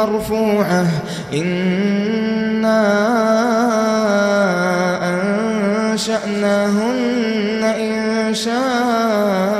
مرفوعة. إنا أنشأناهن إن شاء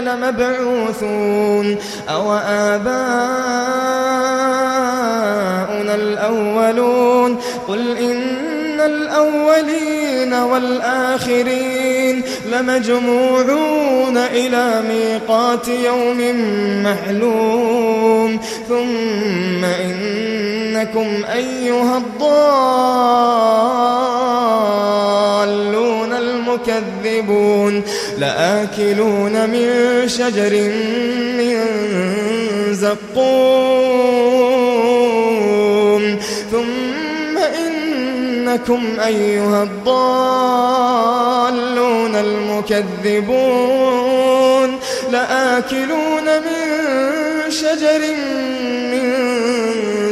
لمبعوثون أو آباؤنا الأولون قل إن الأولين والآخرين لمجموعون إلى ميقات يوم معلوم ثم إنكم أيها الضالون المكذبون لآكلون من شجر من زقوم. ثم إنكم أيها الضالون المكذبون. لآكلون من شجر من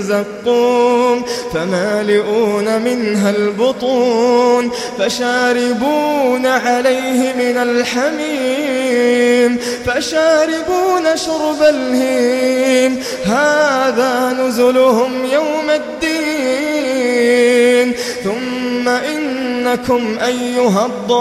زقوم فمالئون منها البطون فشاربون عليه من الحميم فشاربون شرب الهيم. هذا نزلهم يوم الدين. ثم إنكم أيها الضالون.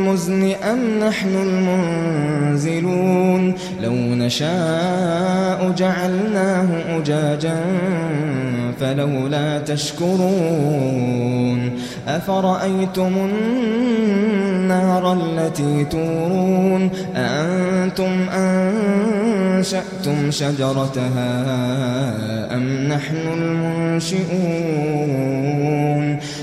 المزن أم نحن المنزلون لو نشاء جعلناه أجاجا فلولا تشكرون أفرأيتم النار التي تورون أأنتم أنشأتم شجرتها أم نحن المنشئون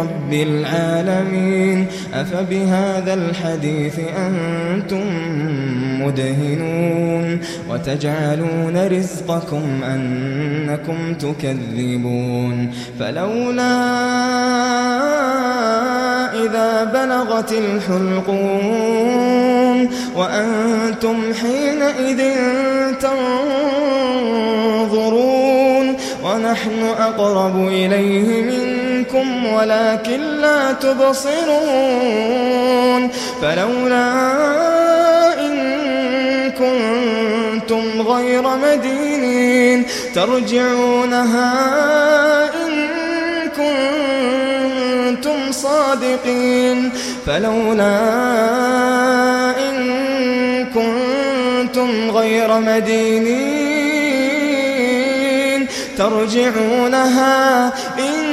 رب العالمين. أفبهذا الحديث أنتم مدهنون. وتجعلون رزقكم أنكم تكذبون. فلولا إذا بلغت الحلقون. وأنتم حينئذ تنظرون. ونحن أقرب إليه منكم ولكن لا تبصرون فلولا إن كنتم غير مدينين ترجعونها إن كنتم صادقين فلولا إن كنتم غير مدينين ترجعونها إن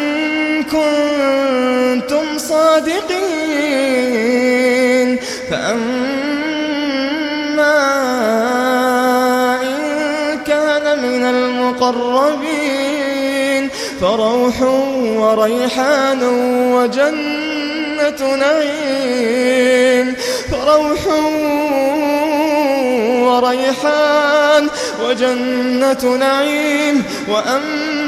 كنتم صادقين فأما إن كان من المقربين فروح وريحان وجنة نعيم فروح وريحان وجنة نعيم وأما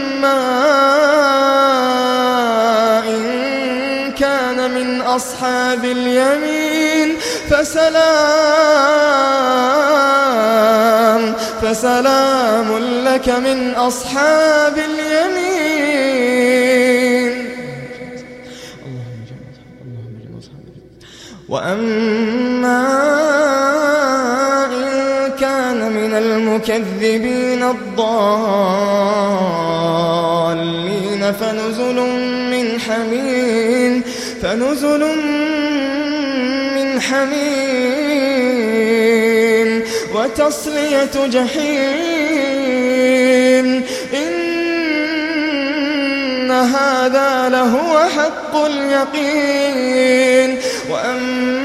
كان من أصحاب اليمين فسلام فسلام لك من أصحاب اليمين. وأما إن كان من المكذبين الضالين فنزل من حميم فنزل من حميم. وتصلية جحيم إن هذا لهو حق اليقين. وأما